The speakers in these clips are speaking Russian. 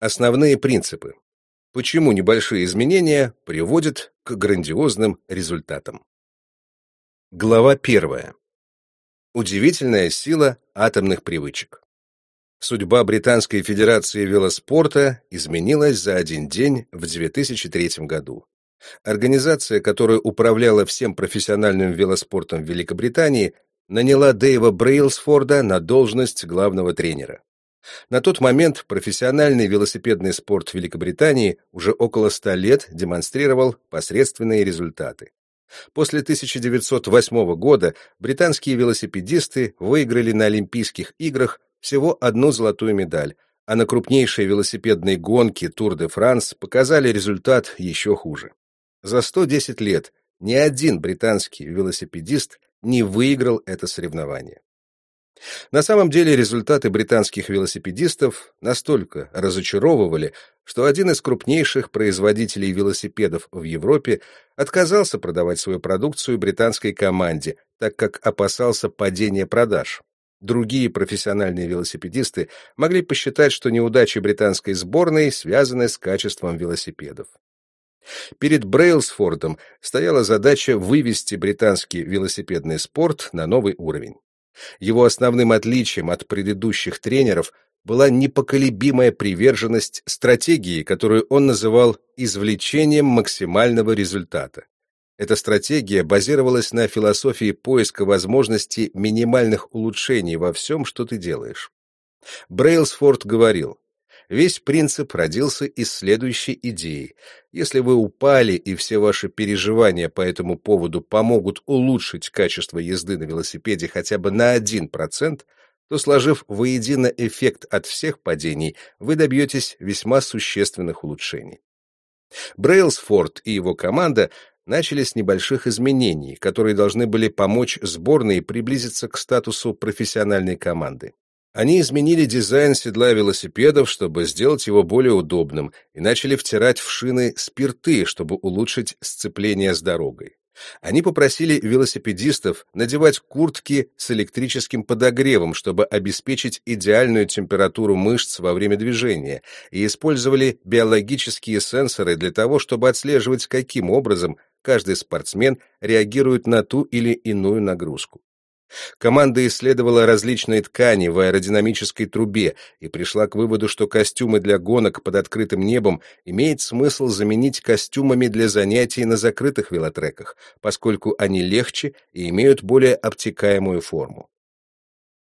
Основные принципы. Почему небольшие изменения приводят к грандиозным результатам? Глава первая. Удивительная сила атомных привычек. Судьба Британской Федерации велоспорта изменилась за один день в 2003 году. Организация, которая управляла всем профессиональным велоспортом в Великобритании, наняла Дэйва Брейлсфорда на должность главного тренера. На тот момент профессиональный велосипедный спорт Великобритании уже около ста лет демонстрировал посредственные результаты. После 1908 года британские велосипедисты выиграли на Олимпийских играх всего одну золотую медаль, а на крупнейшей велосипедной гонке Тур де Франс показали результат еще хуже. За 110 лет ни один британский велосипедист не выиграл это соревнование. На самом деле результаты британских велосипедистов настолько разочаровывали, что один из крупнейших производителей велосипедов в Европе отказался продавать свою продукцию британской команде, так как опасался падения продаж. Другие профессиональные велосипедисты могли посчитать, что неудачи британской сборной связаны с качеством велосипедов. Перед Брейлсфордом стояла задача вывести британский велосипедный спорт на новый уровень. Его основным отличием от предыдущих тренеров была непоколебимая приверженность стратегии, которую он называл извлечением максимального результата. Эта стратегия базировалась на философии поиска возможности минимальных улучшений во всем, что ты делаешь. Брейлсфорд говорил, Весь принцип родился из следующей идеи. Если вы упали, и все ваши переживания по этому поводу помогут улучшить качество езды на велосипеде хотя бы на 1%, то, сложив воедино эффект от всех падений, вы добьетесь весьма существенных улучшений. Брейлсфорд и его команда начали с небольших изменений, которые должны были помочь сборной приблизиться к статусу профессиональной команды. Они изменили дизайн седла велосипедов, чтобы сделать его более удобным, и начали втирать в шины спирты, чтобы улучшить сцепление с дорогой. Они попросили велосипедистов надевать куртки с электрическим подогревом, чтобы обеспечить идеальную температуру мышц во время движения, и использовали биологические сенсоры для того, чтобы отслеживать, каким образом каждый спортсмен реагирует на ту или иную нагрузку. Команда исследовала различные ткани в аэродинамической трубе и пришла к выводу, что костюмы для гонок под открытым небом имеет смысл заменить костюмами для занятий на закрытых велотреках, поскольку они легче и имеют более обтекаемую форму.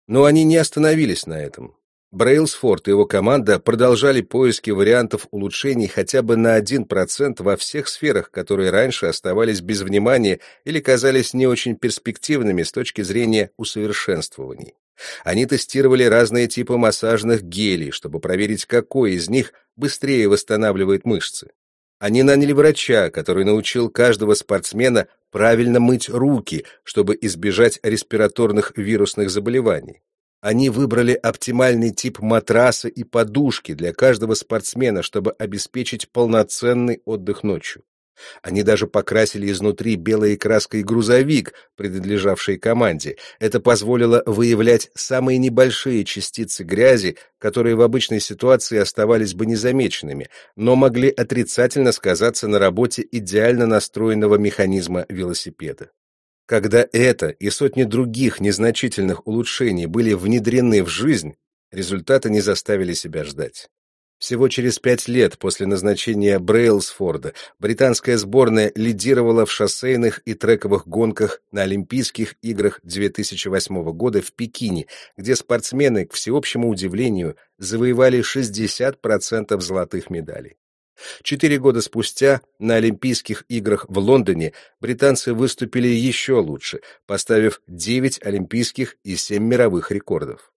Но они не остановились на этом. Брейлсфорд и его команда продолжали поиски вариантов улучшений хотя бы на 1% во всех сферах, которые раньше оставались без внимания или казались не очень перспективными с точки зрения усовершенствований. Они тестировали разные типы массажных гелей, чтобы проверить, какой из них быстрее восстанавливает мышцы. Они наняли врача, который научил каждого спортсмена правильно мыть руки, чтобы избежать респираторных вирусных заболеваний. Они выбрали оптимальный тип матраса и подушки для каждого спортсмена, чтобы обеспечить полноценный отдых ночью. Они даже покрасили изнутри белой краской грузовик, принадлежавший команде. Это позволило выявлять самые небольшие частицы грязи, которые в обычной ситуации оставались бы незамеченными, но могли отрицательно сказаться на работе идеально настроенного механизма велосипеда. Когда это и сотни других незначительных улучшений были внедрены в жизнь, результаты не заставили себя ждать. Всего через пять лет после назначения Брейлсфорда британская сборная лидировала в шоссейных и трековых гонках на Олимпийских играх 2008 года в Пекине, где спортсмены, к всеобщему удивлению, завоевали 60% золотых медалей. Четыре года спустя на Олимпийских играх в Лондоне британцы выступили еще лучше, поставив 9 олимпийских и 7 мировых рекордов.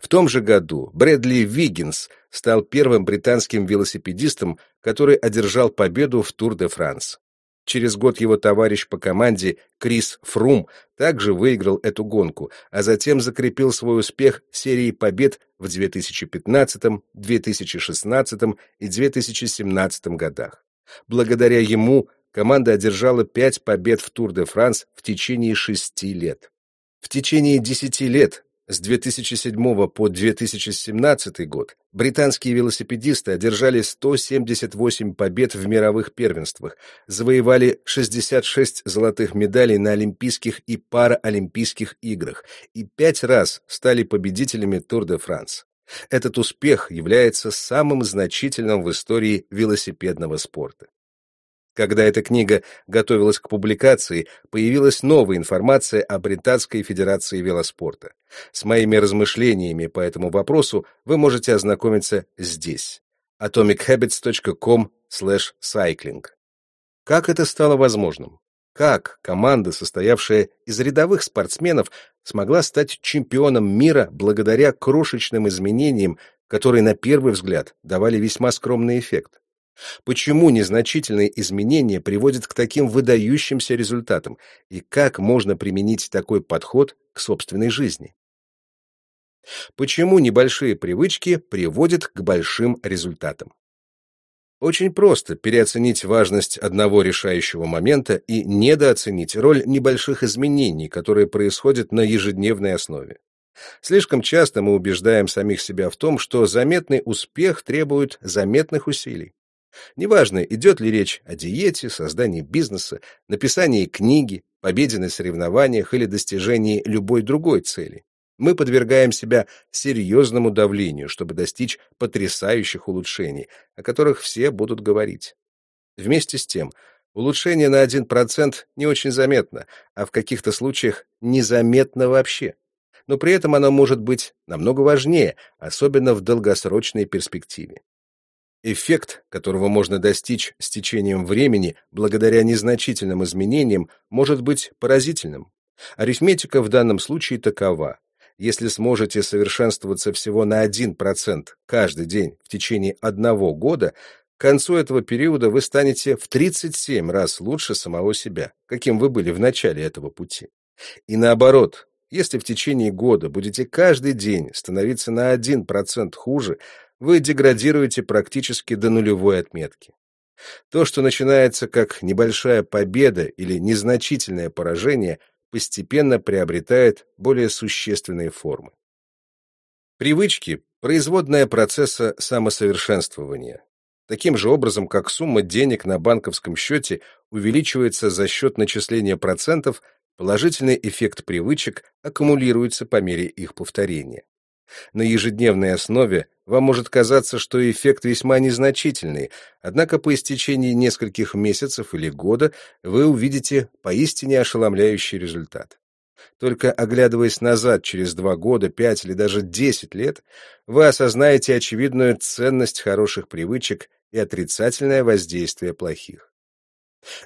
В том же году Брэдли Виггинс стал первым британским велосипедистом, который одержал победу в Тур-де-Франс. Через год его товарищ по команде Крис Фрум также выиграл эту гонку, а затем закрепил свой успех серией побед в 2015, 2016 и 2017 годах. Благодаря ему команда одержала пять побед в Тур-де-Франс в течение шести лет. В течение десяти лет С 2007 по 2017 год британские велосипедисты одержали 178 побед в мировых первенствах, завоевали 66 золотых медалей на Олимпийских и Параолимпийских играх и пять раз стали победителями Тур-де-Франс. Этот успех является самым значительным в истории велосипедного спорта. Когда эта книга готовилась к публикации, появилась новая информация о Британской Федерации велоспорта. С моими размышлениями по этому вопросу вы можете ознакомиться здесь. atomichabbits.com/cycling. Как это стало возможным? Как команда, состоявшая из рядовых спортсменов, смогла стать чемпионом мира благодаря крошечным изменениям, которые на первый взгляд давали весьма скромный эффект? Почему незначительные изменения приводят к таким выдающимся результатам, и как можно применить такой подход к собственной жизни? Почему небольшие привычки приводят к большим результатам? Очень просто переоценить важность одного решающего момента и недооценить роль небольших изменений, которые происходят на ежедневной основе. Слишком часто мы убеждаем самих себя в том, что заметный успех требует заметных усилий. Неважно, идет ли речь о диете, создании бизнеса, написании книги, победе на соревнованиях или достижении любой другой цели. Мы подвергаем себя серьезному давлению, чтобы достичь потрясающих улучшений, о которых все будут говорить. Вместе с тем, улучшение на 1% не очень заметно, а в каких-то случаях незаметно вообще. Но при этом оно может быть намного важнее, особенно в долгосрочной перспективе. Эффект, которого можно достичь с течением времени благодаря незначительным изменениям, может быть поразительным. Арифметика в данном случае такова. Если сможете совершенствоваться всего на 1% каждый день в течение одного года, к концу этого периода вы станете в 37 раз лучше самого себя, каким вы были в начале этого пути. И наоборот, если в течение года будете каждый день становиться на 1% хуже, вы деградируете практически до нулевой отметки. То, что начинается как небольшая победа или незначительное поражение, постепенно приобретает более существенные формы. Привычки – производная процесса самосовершенствования. Таким же образом, как сумма денег на банковском счете увеличивается за счет начисления процентов, положительный эффект привычек аккумулируется по мере их повторения. На ежедневной основе вам может казаться, что эффект весьма незначительный, однако по истечении нескольких месяцев или года вы увидите поистине ошеломляющий результат. Только оглядываясь назад через два года, пять или даже десять лет, вы осознаете очевидную ценность хороших привычек и отрицательное воздействие плохих.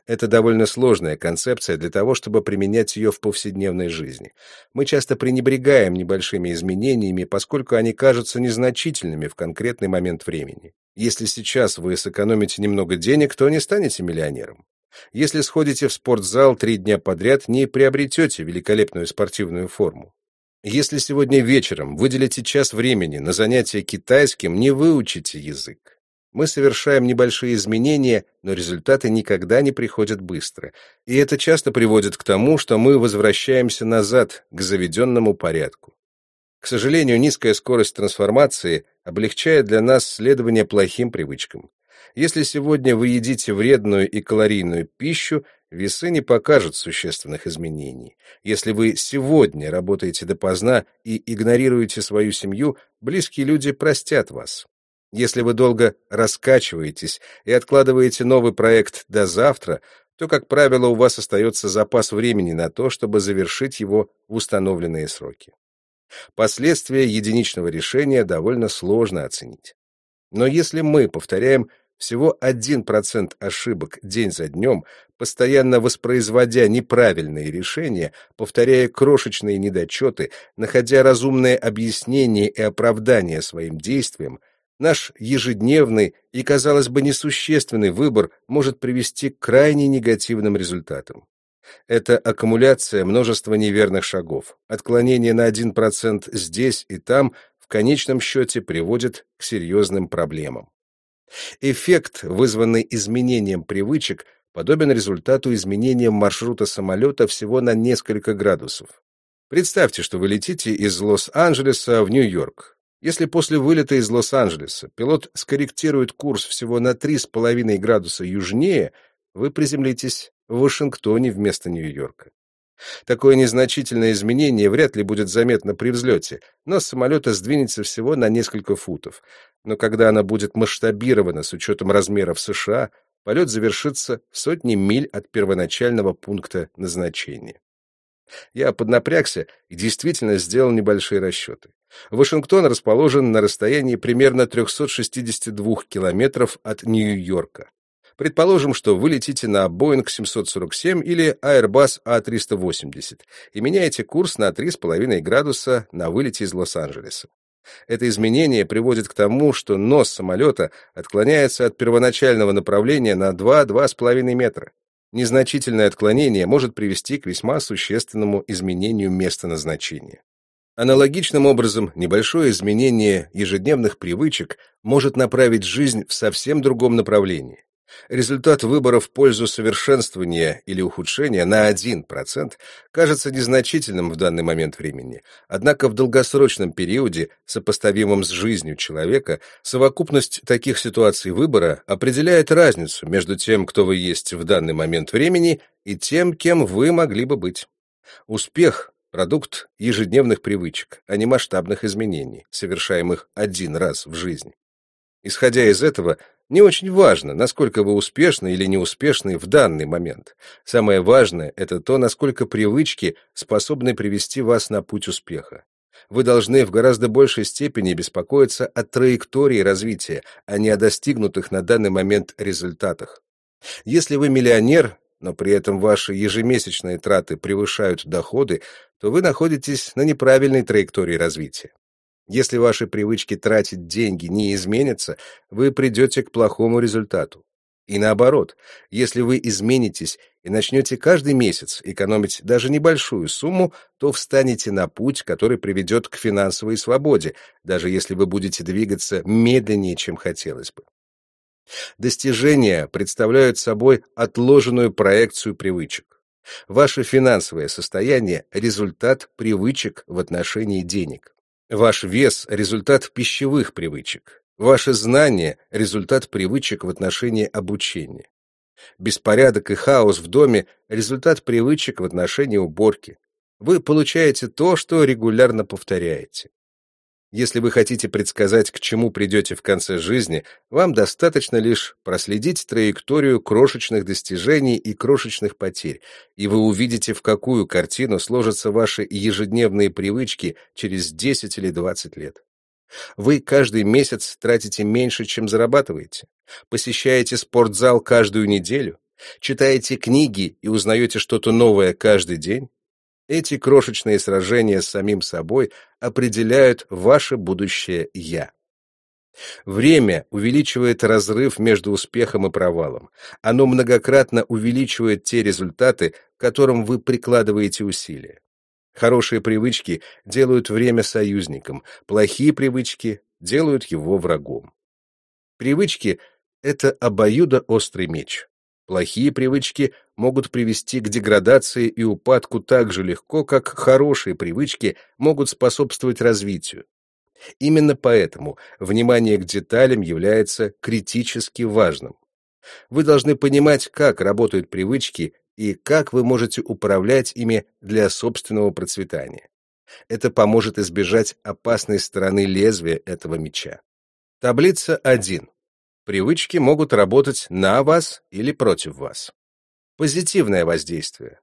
Это довольно сложная концепция для того, чтобы применять ее в повседневной жизни. Мы часто пренебрегаем небольшими изменениями, поскольку они кажутся незначительными в конкретный момент времени. Если сейчас вы сэкономите немного денег, то не станете миллионером. Если сходите в спортзал три дня подряд, не приобретете великолепную спортивную форму. Если сегодня вечером выделите час времени на занятие китайским, не выучите язык. Мы совершаем небольшие изменения, но результаты никогда не приходят быстро. И это часто приводит к тому, что мы возвращаемся назад, к заведенному порядку. К сожалению, низкая скорость трансформации облегчает для нас следование плохим привычкам. Если сегодня вы едите вредную и калорийную пищу, весы не покажут существенных изменений. Если вы сегодня работаете допоздна и игнорируете свою семью, близкие люди простят вас. Если вы долго раскачиваетесь и откладываете новый проект до завтра, то, как правило, у вас остается запас времени на то, чтобы завершить его в установленные сроки. Последствия единичного решения довольно сложно оценить. Но если мы повторяем всего 1% ошибок день за днем, постоянно воспроизводя неправильные решения, повторяя крошечные недочеты, находя разумные объяснения и оправдания своим действиям, Наш ежедневный и, казалось бы, несущественный выбор может привести к крайне негативным результатам. Это аккумуляция множества неверных шагов. Отклонение на 1% здесь и там в конечном счете приводит к серьезным проблемам. Эффект, вызванный изменением привычек, подобен результату изменения маршрута самолета всего на несколько градусов. Представьте, что вы летите из Лос-Анджелеса в Нью-Йорк. Если после вылета из Лос-Анджелеса пилот скорректирует курс всего на 3,5 градуса южнее, вы приземлитесь в Вашингтоне вместо Нью-Йорка. Такое незначительное изменение вряд ли будет заметно при взлете, но самолета сдвинется всего на несколько футов. Но когда она будет масштабирована с учетом размеров США, полет завершится в сотни миль от первоначального пункта назначения. Я поднапрягся и действительно сделал небольшие расчеты. Вашингтон расположен на расстоянии примерно 362 километров от Нью-Йорка. Предположим, что вы летите на Boeing 747 или Airbus A380 и меняете курс на 3,5 градуса на вылете из Лос-Анджелеса. Это изменение приводит к тому, что нос самолета отклоняется от первоначального направления на 2-2,5 метра. Незначительное отклонение может привести к весьма существенному изменению места назначения. Аналогичным образом, небольшое изменение ежедневных привычек может направить жизнь в совсем другом направлении. Результат выбора в пользу совершенствования или ухудшения на 1% кажется незначительным в данный момент времени, однако в долгосрочном периоде, сопоставимом с жизнью человека, совокупность таких ситуаций выбора определяет разницу между тем, кто вы есть в данный момент времени, и тем, кем вы могли бы быть. Успех – продукт ежедневных привычек, а не масштабных изменений, совершаемых один раз в жизни. Исходя из этого, не очень важно, насколько вы успешны или неуспешны в данный момент. Самое важное — это то, насколько привычки способны привести вас на путь успеха. Вы должны в гораздо большей степени беспокоиться о траектории развития, а не о достигнутых на данный момент результатах. Если вы миллионер, но при этом ваши ежемесячные траты превышают доходы, то вы находитесь на неправильной траектории развития. Если ваши привычки тратить деньги не изменятся, вы придете к плохому результату. И наоборот, если вы изменитесь и начнете каждый месяц экономить даже небольшую сумму, то встанете на путь, который приведет к финансовой свободе, даже если вы будете двигаться медленнее, чем хотелось бы. Достижения представляют собой отложенную проекцию привычек. Ваше финансовое состояние – результат привычек в отношении денег. Ваш вес – результат пищевых привычек. Ваше знание – результат привычек в отношении обучения. Беспорядок и хаос в доме – результат привычек в отношении уборки. Вы получаете то, что регулярно повторяете. Если вы хотите предсказать, к чему придете в конце жизни, вам достаточно лишь проследить траекторию крошечных достижений и крошечных потерь, и вы увидите, в какую картину сложатся ваши ежедневные привычки через 10 или 20 лет. Вы каждый месяц тратите меньше, чем зарабатываете, посещаете спортзал каждую неделю, читаете книги и узнаете что-то новое каждый день, эти крошечные сражения с самим собой определяют ваше будущее «я». Время увеличивает разрыв между успехом и провалом. Оно многократно увеличивает те результаты, к которым вы прикладываете усилия. Хорошие привычки делают время союзником, плохие привычки делают его врагом. Привычки — это обоюдоострый меч. Плохие привычки могут привести к деградации и упадку так же легко, как хорошие привычки могут способствовать развитию. Именно поэтому внимание к деталям является критически важным. Вы должны понимать, как работают привычки и как вы можете управлять ими для собственного процветания. Это поможет избежать опасной стороны лезвия этого меча. Таблица 1. Привычки могут работать на вас или против вас. Позитивное воздействие.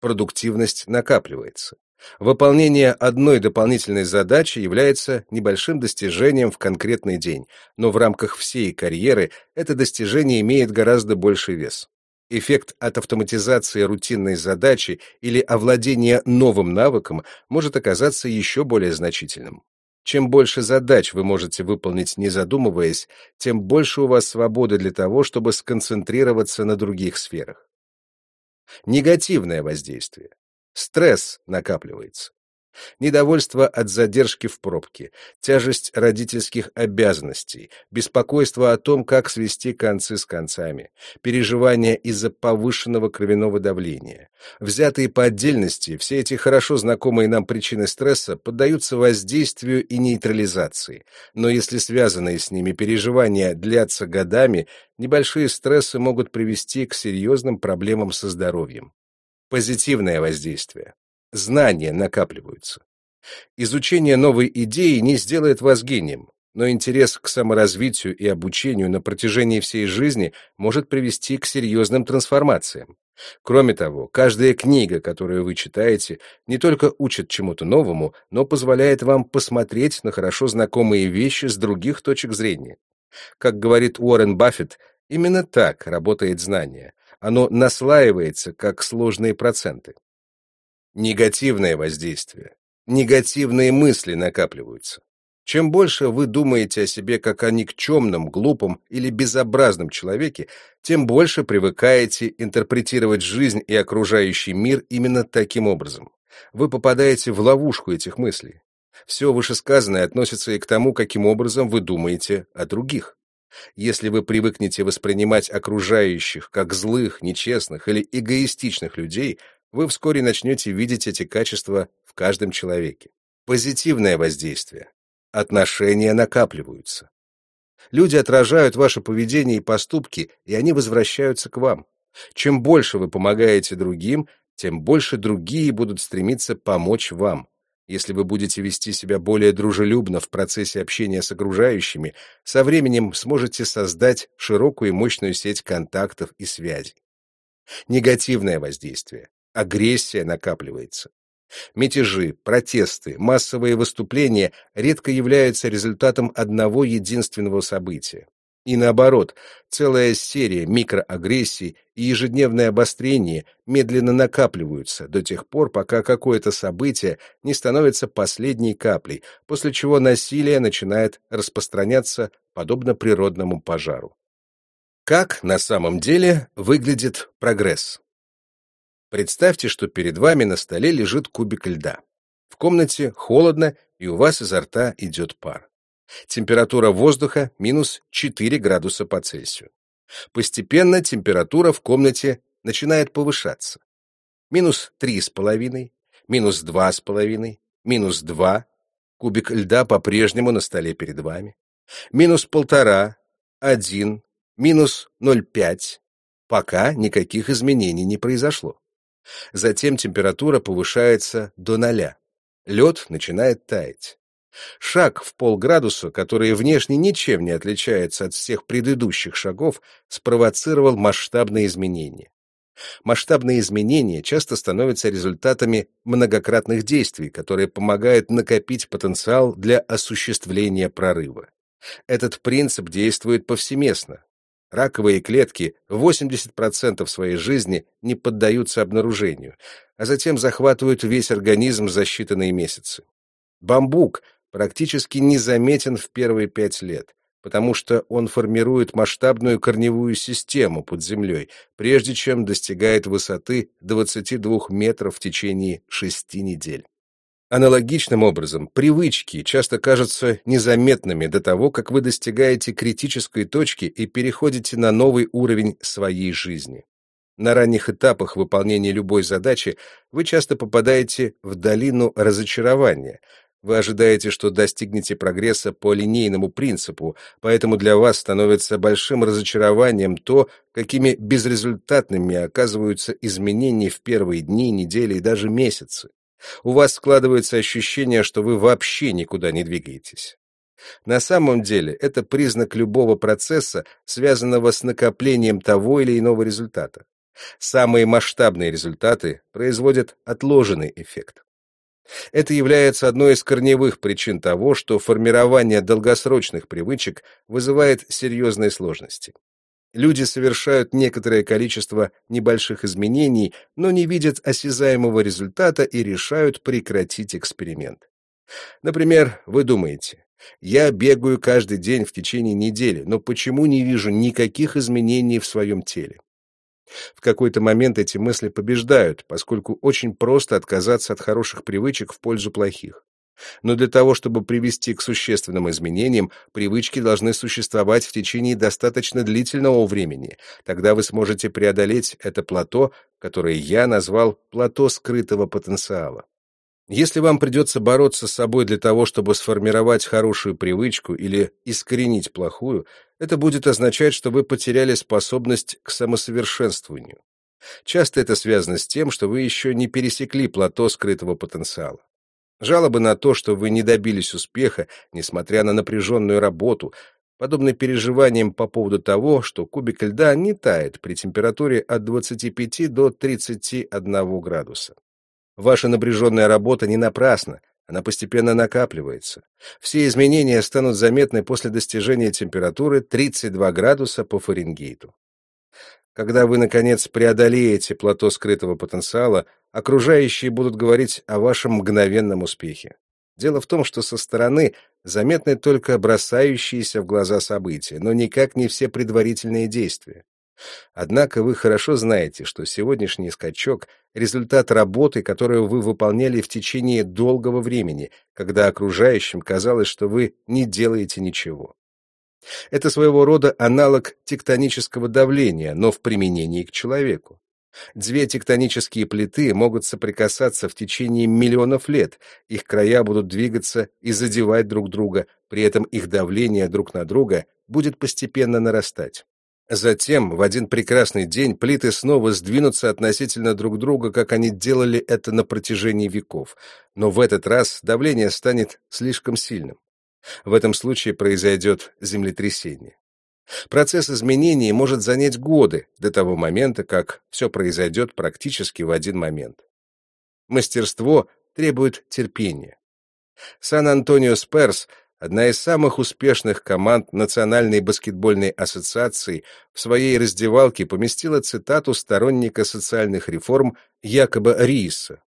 Продуктивность накапливается. Выполнение одной дополнительной задачи является небольшим достижением в конкретный день, но в рамках всей карьеры это достижение имеет гораздо больший вес. Эффект от автоматизации рутинной задачи или овладения новым навыком может оказаться еще более значительным. Чем больше задач вы можете выполнить, не задумываясь, тем больше у вас свободы для того, чтобы сконцентрироваться на других сферах. Негативное воздействие. Стресс накапливается. Недовольство от задержки в пробке, тяжесть родительских обязанностей, беспокойство о том, как свести концы с концами, переживания из-за повышенного кровяного давления. Взятые по отдельности, все эти хорошо знакомые нам причины стресса поддаются воздействию и нейтрализации. Но если связанные с ними переживания длятся годами, небольшие стрессы могут привести к серьезным проблемам со здоровьем. Позитивное воздействие. Знания накапливаются. Изучение новой идеи не сделает вас гением, но интерес к саморазвитию и обучению на протяжении всей жизни может привести к серьезным трансформациям. Кроме того, каждая книга, которую вы читаете, не только учит чему-то новому, но позволяет вам посмотреть на хорошо знакомые вещи с других точек зрения. Как говорит Уоррен Баффет, именно так работает знание. Оно наслаивается, как сложные проценты. Негативное воздействие. Негативные мысли накапливаются. Чем больше вы думаете о себе как о никчемном, глупом или безобразном человеке, тем больше привыкаете интерпретировать жизнь и окружающий мир именно таким образом. Вы попадаете в ловушку этих мыслей. Все вышесказанное относится и к тому, каким образом вы думаете о других. Если вы привыкнете воспринимать окружающих как злых, нечестных или эгоистичных людей, вы вскоре начнете видеть эти качества в каждом человеке. Позитивное воздействие. Отношения накапливаются. Люди отражают ваше поведение и поступки, и они возвращаются к вам. Чем больше вы помогаете другим, тем больше другие будут стремиться помочь вам. Если вы будете вести себя более дружелюбно в процессе общения с окружающими, со временем сможете создать широкую и мощную сеть контактов и связей. Негативное воздействие. Агрессия накапливается. Мятежи, протесты, массовые выступления редко являются результатом одного единственного события. И наоборот, целая серия микроагрессий и ежедневное обострение медленно накапливаются до тех пор, пока какое-то событие не становится последней каплей, после чего насилие начинает распространяться подобно природному пожару. Как на самом деле выглядит прогресс? Представьте, что перед вами на столе лежит кубик льда. В комнате холодно, и у вас изо рта идет пар. Температура воздуха минус 4 градуса по Цельсию. Постепенно температура в комнате начинает повышаться. Минус 3,5, минус 2,5, минус 2. Кубик льда по-прежнему на столе перед вами. Минус 1,5, 1, минус 0,5. Пока никаких изменений не произошло. Затем температура повышается до ноля. Лед начинает таять. Шаг в полградуса, который внешне ничем не отличается от всех предыдущих шагов, спровоцировал масштабные изменения. Масштабные изменения часто становятся результатами многократных действий, которые помогают накопить потенциал для осуществления прорыва. Этот принцип действует повсеместно, Раковые клетки 80% своей жизни не поддаются обнаружению, а затем захватывают весь организм за считанные месяцы. Бамбук практически незаметен в первые пять лет, потому что он формирует масштабную корневую систему под землей, прежде чем достигает высоты 22 метров в течение шести недель. Аналогичным образом, привычки часто кажутся незаметными до того, как вы достигаете критической точки и переходите на новый уровень своей жизни. На ранних этапах выполнения любой задачи вы часто попадаете в долину разочарования. Вы ожидаете, что достигнете прогресса по линейному принципу, поэтому для вас становится большим разочарованием то, какими безрезультатными оказываются изменения в первые дни, недели и даже месяцы. У вас складывается ощущение, что вы вообще никуда не двигаетесь. На самом деле это признак любого процесса, связанного с накоплением того или иного результата. Самые масштабные результаты производят отложенный эффект. Это является одной из корневых причин того, что формирование долгосрочных привычек вызывает серьезные сложности. Люди совершают некоторое количество небольших изменений, но не видят осязаемого результата и решают прекратить эксперимент. Например, вы думаете, я бегаю каждый день в течение недели, но почему не вижу никаких изменений в своем теле? В какой-то момент эти мысли побеждают, поскольку очень просто отказаться от хороших привычек в пользу плохих. Но для того, чтобы привести к существенным изменениям, привычки должны существовать в течение достаточно длительного времени. Тогда вы сможете преодолеть это плато, которое я назвал плато скрытого потенциала. Если вам придется бороться с собой для того, чтобы сформировать хорошую привычку или искоренить плохую, это будет означать, что вы потеряли способность к самосовершенствованию. Часто это связано с тем, что вы еще не пересекли плато скрытого потенциала. Жалобы на то, что вы не добились успеха, несмотря на напряженную работу, подобны переживаниям по поводу того, что кубик льда не тает при температуре от 25 до 31 градуса. Ваша напряженная работа не напрасна, она постепенно накапливается. Все изменения станут заметны после достижения температуры 32 градуса по Фаренгейту. Когда вы, наконец, преодолеете плато скрытого потенциала, окружающие будут говорить о вашем мгновенном успехе. Дело в том, что со стороны заметны только бросающиеся в глаза события, но никак не все предварительные действия. Однако вы хорошо знаете, что сегодняшний скачок — результат работы, которую вы выполняли в течение долгого времени, когда окружающим казалось, что вы не делаете ничего. Это своего рода аналог тектонического давления, но в применении к человеку. Две тектонические плиты могут соприкасаться в течение миллионов лет, их края будут двигаться и задевать друг друга, при этом их давление друг на друга будет постепенно нарастать. Затем, в один прекрасный день, плиты снова сдвинутся относительно друг друга, как они делали это на протяжении веков, но в этот раз давление станет слишком сильным. В этом случае произойдет землетрясение. Процесс изменений может занять годы до того момента, как все произойдет практически в один момент. Мастерство требует терпения. Сан-Антонио Сперс — одна из самых успешных команд Национальной баскетбольной ассоциации, в своей раздевалке поместила цитату сторонника социальных реформ Якоба Рииса.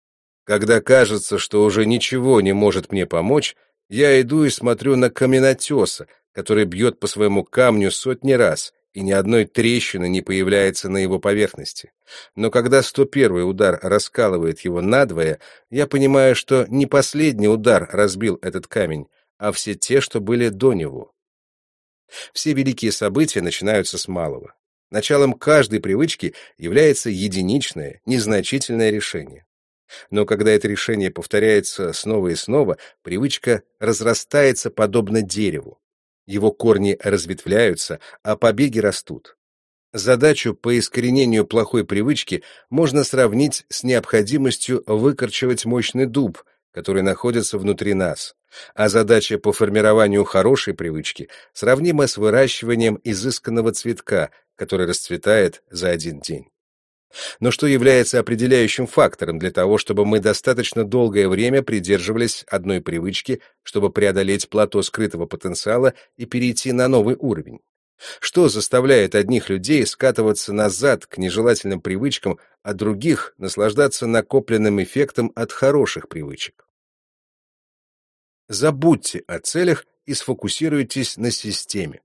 «Когда кажется, что уже ничего не может мне помочь, я иду и смотрю на каменотеса, который бьет по своему камню сотни раз, и ни одной трещины не появляется на его поверхности. Но когда 101-й удар раскалывает его надвое, я понимаю, что не последний удар разбил этот камень, а все те, что были до него. Все великие события начинаются с малого. Началом каждой привычки является единичное, незначительное решение. Но когда это решение повторяется снова и снова, привычка разрастается подобно дереву. Его корни разветвляются, а побеги растут. Задачу по искоренению плохой привычки можно сравнить с необходимостью выкорчевать мощный дуб, который находится внутри нас, а задача по формированию хорошей привычки сравнима с выращиванием изысканного цветка, который расцветает за один день. Но что является определяющим фактором для того, чтобы мы достаточно долгое время придерживались одной привычки, чтобы преодолеть плато скрытого потенциала и перейти на новый уровень? Что заставляет одних людей скатываться назад к нежелательным привычкам, а других наслаждаться накопленным эффектом от хороших привычек? Забудьте о целях и сфокусируйтесь на системе.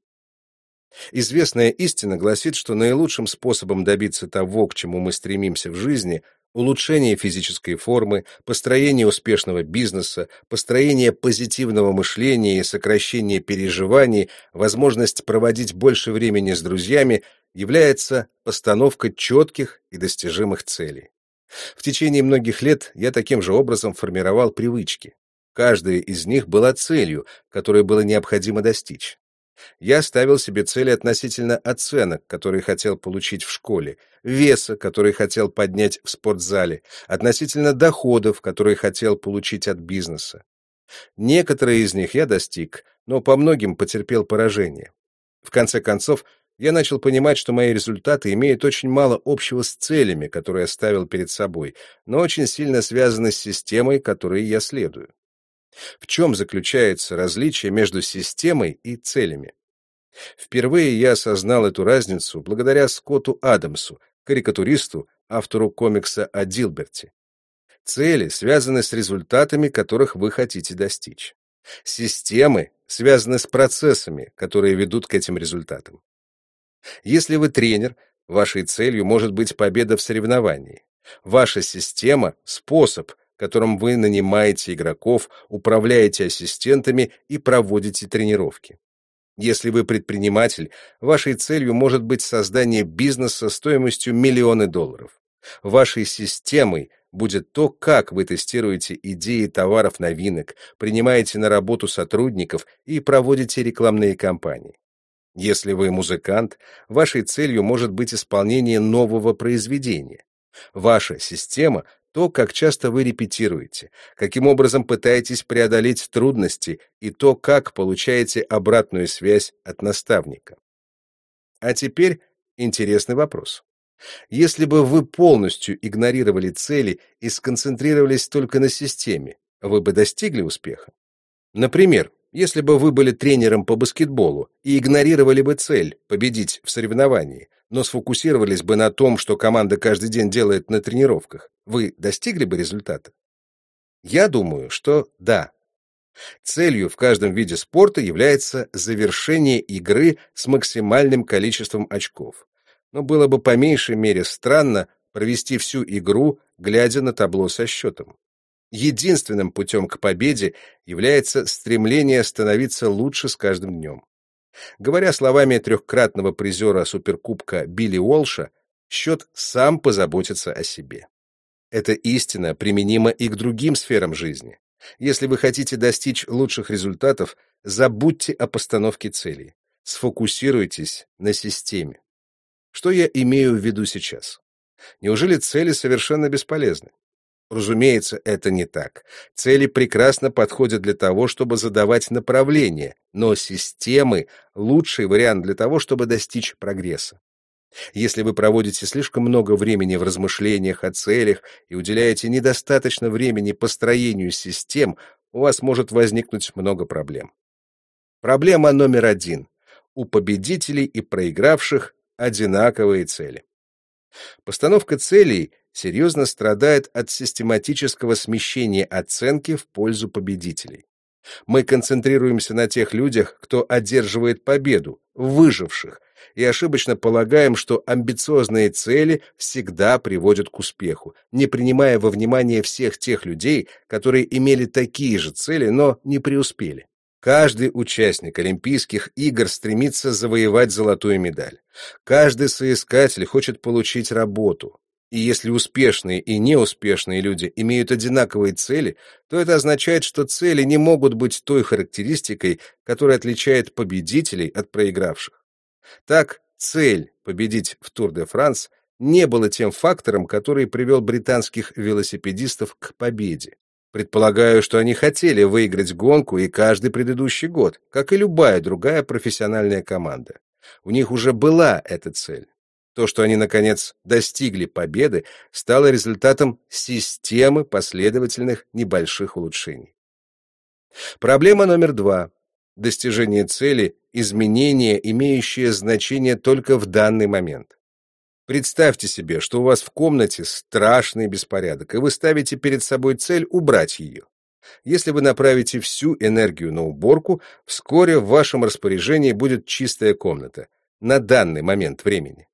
Известная истина гласит, что наилучшим способом добиться того, к чему мы стремимся в жизни, улучшение физической формы, построение успешного бизнеса, построение позитивного мышления и сокращение переживаний, возможность проводить больше времени с друзьями, является постановка четких и достижимых целей. В течение многих лет я таким же образом формировал привычки. Каждая из них была целью, которую было необходимо достичь. Я ставил себе цели относительно оценок, которые хотел получить в школе, веса, который хотел поднять в спортзале, относительно доходов, которые хотел получить от бизнеса. Некоторые из них я достиг, но по многим потерпел поражение. В конце концов, я начал понимать, что мои результаты имеют очень мало общего с целями, которые я ставил перед собой, но очень сильно связаны с системой, которой я следую. В чем заключается различие между системой и целями? Впервые я осознал эту разницу благодаря Скотту Адамсу, карикатуристу, автору комикса о Дилберте. Цели связаны с результатами, которых вы хотите достичь. Системы связаны с процессами, которые ведут к этим результатам. Если вы тренер, Вашей целью может быть победа в соревновании. Ваша система — способ, которым вы нанимаете игроков, управляете ассистентами и проводите тренировки. Если вы предприниматель, вашей целью может быть создание бизнеса стоимостью миллионы долларов. Вашей системой будет то, как вы тестируете идеи товаров-новинок, принимаете на работу сотрудников и проводите рекламные кампании. Если вы музыкант, вашей целью может быть исполнение нового произведения. Ваша система — то, как часто вы репетируете, каким образом пытаетесь преодолеть трудности и то, как получаете обратную связь от наставника. А теперь интересный вопрос. Если бы вы полностью игнорировали цели и сконцентрировались только на системе, вы бы достигли успеха? Например, если бы вы были тренером по баскетболу и игнорировали бы цель — победить в соревновании, но сфокусировались бы на том, что команда каждый день делает на тренировках, вы достигли бы результата? Я думаю, что да. Целью в каждом виде спорта является завершение игры с максимальным количеством очков. Но было бы по меньшей мере странно провести всю игру, глядя на табло со счетом. Единственным путем к победе является стремление становиться лучше с каждым днем. Говоря словами трехкратного призера Суперкубка Билли Уолша, счет сам позаботится о себе. Эта истина применима и к другим сферам жизни. Если вы хотите достичь лучших результатов, забудьте о постановке целей. Сфокусируйтесь на системе. Что я имею в виду сейчас? Неужели цели совершенно бесполезны? Разумеется, это не так. Цели прекрасно подходят для того, чтобы задавать направление, но системы — лучший вариант для того, чтобы достичь прогресса. Если вы проводите слишком много времени в размышлениях о целях и уделяете недостаточно времени построению систем, у вас может возникнуть много проблем. Проблема номер один. У победителей и проигравших одинаковые цели. Постановка целей серьезно страдает от систематического смещения оценки в пользу победителей. Мы концентрируемся на тех людях, кто одерживает победу, выживших, и ошибочно полагаем, что амбициозные цели всегда приводят к успеху, не принимая во внимание всех тех людей, которые имели такие же цели, но не преуспели. Каждый участник Олимпийских игр стремится завоевать золотую медаль. Каждый соискатель хочет получить работу. И если успешные и неуспешные люди имеют одинаковые цели, то это означает, что цели не могут быть той характеристикой, которая отличает победителей от проигравших. Так, цель победить в Тур-де-Франс не было тем фактором, который привел британских велосипедистов к победе. Предполагаю, что они хотели выиграть гонку и каждый предыдущий год, как и любая другая профессиональная команда. У них уже была эта цель. То, что они, наконец, достигли победы, стало результатом системы последовательных небольших улучшений. Проблема номер два. Достижение цели – изменение, имеющее значение только в данный момент. Представьте себе, что у вас в комнате страшный беспорядок, и вы ставите перед собой цель убрать ее. Если вы направите всю энергию на уборку, вскоре в вашем распоряжении будет чистая комната на данный момент времени.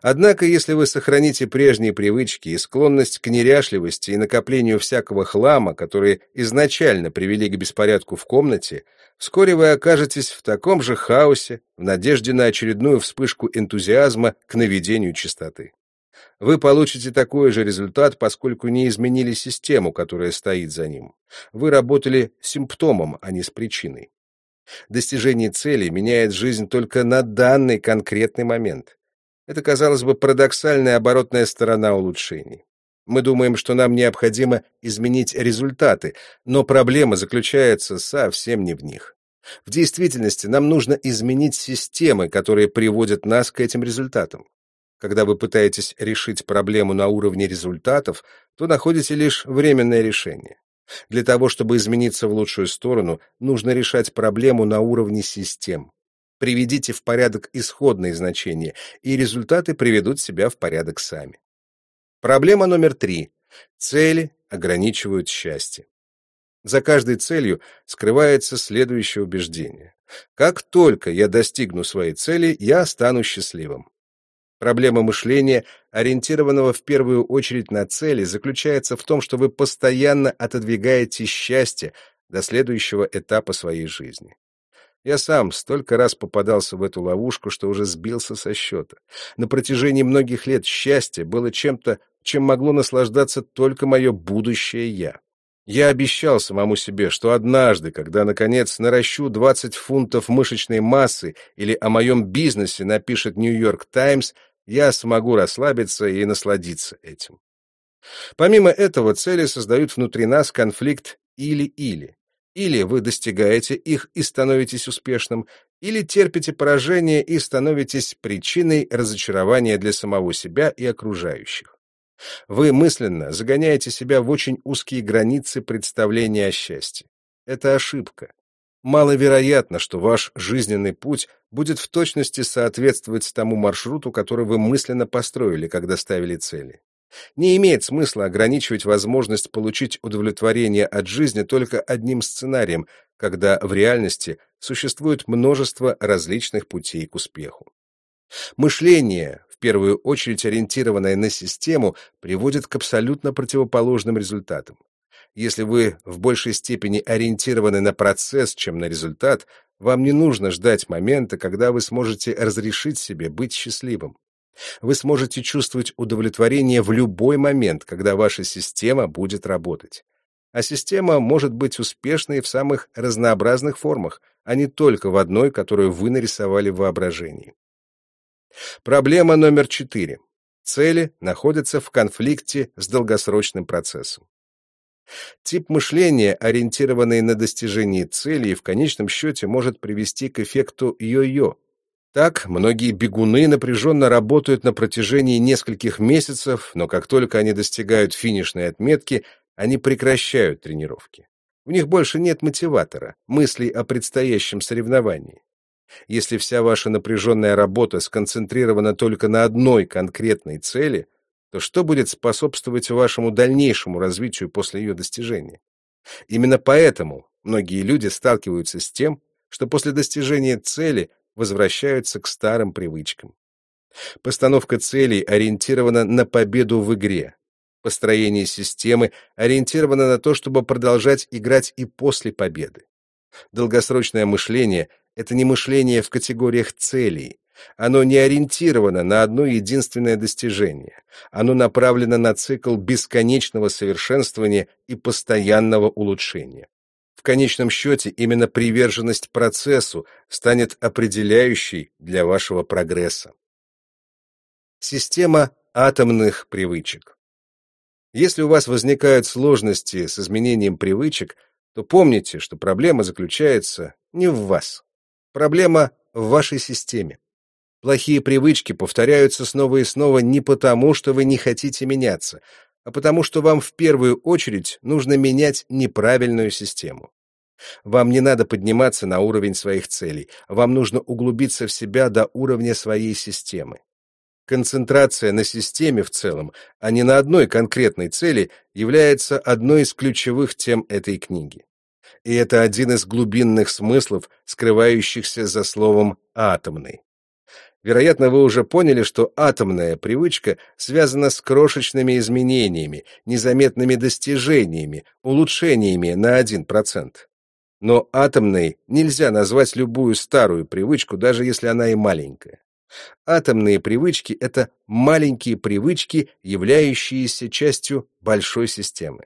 Однако, если вы сохраните прежние привычки и склонность к неряшливости и накоплению всякого хлама, которые изначально привели к беспорядку в комнате, вскоре вы окажетесь в таком же хаосе, в надежде на очередную вспышку энтузиазма к наведению чистоты. Вы получите такой же результат, поскольку не изменили систему, которая стоит за ним. Вы работали с симптомом, а не с причиной. Достижение цели меняет жизнь только на данный конкретный момент. Это, казалось бы, парадоксальная оборотная сторона улучшений. Мы думаем, что нам необходимо изменить результаты, но проблема заключается совсем не в них. В действительности нам нужно изменить системы, которые приводят нас к этим результатам. Когда вы пытаетесь решить проблему на уровне результатов, то находите лишь временное решение. Для того, чтобы измениться в лучшую сторону, нужно решать проблему на уровне систем. Приведите в порядок исходные значения, и результаты приведут себя в порядок сами. Проблема номер три. Цели ограничивают счастье. За каждой целью скрывается следующее убеждение. Как только я достигну своей цели, я стану счастливым. Проблема мышления, ориентированного в первую очередь на цели, заключается в том, что вы постоянно отодвигаете счастье до следующего этапа своей жизни. Я сам столько раз попадался в эту ловушку, что уже сбился со счета. На протяжении многих лет счастье было чем-то, чем могло наслаждаться только мое будущее «я». Я обещал самому себе, что однажды, когда, наконец, наращу 20 фунтов мышечной массы или о моем бизнесе напишет «Нью-Йорк Таймс», я смогу расслабиться и насладиться этим. Помимо этого, цели создают внутри нас конфликт «или-или». Или вы достигаете их и становитесь успешным, или терпите поражение и становитесь причиной разочарования для самого себя и окружающих. Вы мысленно загоняете себя в очень узкие границы представления о счастье. Это ошибка. Маловероятно, что ваш жизненный путь будет в точности соответствовать тому маршруту, который вы мысленно построили, когда ставили цели. Не имеет смысла ограничивать возможность получить удовлетворение от жизни только одним сценарием, когда в реальности существует множество различных путей к успеху. Мышление, в первую очередь ориентированное на систему, приводит к абсолютно противоположным результатам. Если вы в большей степени ориентированы на процесс, чем на результат, вам не нужно ждать момента, когда вы сможете разрешить себе быть счастливым. Вы сможете чувствовать удовлетворение в любой момент, когда ваша система будет работать. А система может быть успешной в самых разнообразных формах, а не только в одной, которую вы нарисовали в воображении. Проблема номер четыре. Цели находятся в конфликте с долгосрочным процессом. Тип мышления, ориентированный на достижение целей, в конечном счете может привести к эффекту йо-йо. Так, многие бегуны напряженно работают на протяжении нескольких месяцев, но как только они достигают финишной отметки, они прекращают тренировки. В них больше нет мотиватора, мыслей о предстоящем соревновании. Если вся ваша напряженная работа сконцентрирована только на одной конкретной цели, то что будет способствовать вашему дальнейшему развитию после ее достижения? Именно поэтому многие люди сталкиваются с тем, что после достижения цели возвращаются к старым привычкам. Постановка целей ориентирована на победу в игре. Построение системы ориентировано на то, чтобы продолжать играть и после победы. Долгосрочное мышление — это не мышление в категориях целей, оно не ориентировано на одно единственное достижение. Оно направлено на цикл бесконечного совершенствования и постоянного улучшения. В конечном счете именно приверженность процессу станет определяющей для вашего прогресса. Система атомных привычек. Если у вас возникают сложности с изменением привычек, то помните, что проблема заключается не в вас. Проблема в вашей системе. Плохие привычки повторяются снова и снова не потому, что вы не хотите меняться, а потому что вам в первую очередь нужно менять неправильную систему. Вам не надо подниматься на уровень своих целей, вам нужно углубиться в себя до уровня своей системы. Концентрация на системе в целом, а не на одной конкретной цели, является одной из ключевых тем этой книги. И это один из глубинных смыслов, скрывающихся за словом «атомный». Вероятно, вы уже поняли, что атомная привычка связана с крошечными изменениями, незаметными достижениями, улучшениями на 1%. Но атомной нельзя назвать любую старую привычку, даже если она и маленькая. Атомные привычки — это маленькие привычки, являющиеся частью большой системы.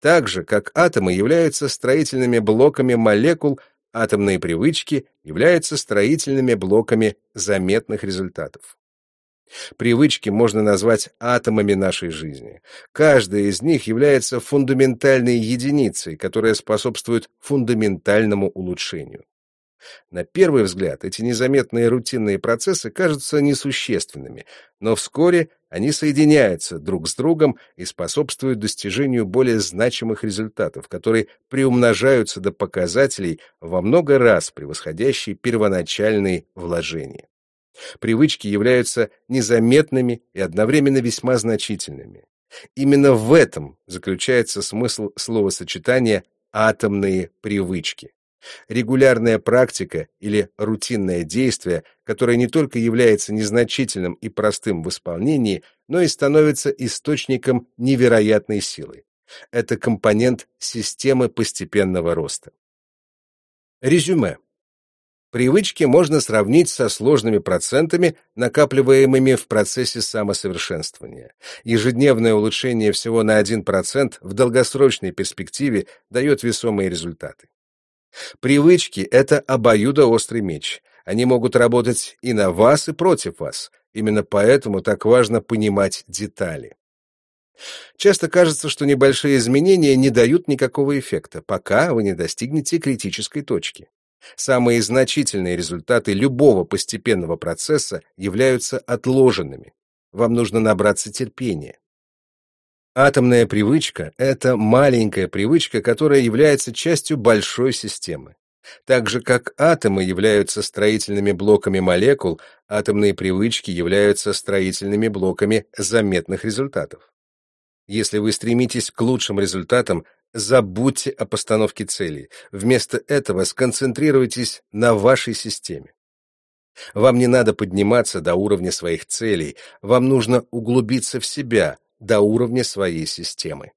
Так же, как атомы являются строительными блоками молекул, Атомные привычки являются строительными блоками заметных результатов. Привычки можно назвать атомами нашей жизни. Каждая из них является фундаментальной единицей, которая способствует фундаментальному улучшению. На первый взгляд эти незаметные рутинные процессы кажутся несущественными, но вскоре они соединяются друг с другом и способствуют достижению более значимых результатов, которые приумножаются до показателей во много раз превосходящие первоначальные вложения. Привычки являются незаметными и одновременно весьма значительными. Именно в этом заключается смысл словосочетания «атомные привычки». Регулярная практика или рутинное действие, которое не только является незначительным и простым в исполнении, но и становится источником невероятной силы. Это компонент системы постепенного роста. Резюме. Привычки можно сравнить со сложными процентами, накапливаемыми в процессе самосовершенствования. Ежедневное улучшение всего на 1% в долгосрочной перспективе дает весомые результаты. Привычки — это обоюдоострый меч. Они могут работать и на вас, и против вас. Именно поэтому так важно понимать детали. Часто кажется, что небольшие изменения не дают никакого эффекта, пока вы не достигнете критической точки. Самые значительные результаты любого постепенного процесса являются отложенными. Вам нужно набраться терпения. Атомная привычка — это маленькая привычка, которая является частью большой системы. Так же, как атомы являются строительными блоками молекул, атомные привычки являются строительными блоками заметных результатов. Если вы стремитесь к лучшим результатам, Забудьте о постановке целей. Вместо этого сконцентрируйтесь на вашей системе. Вам не надо подниматься до уровня своих целей, вам нужно углубиться в себя, до уровня своей системы.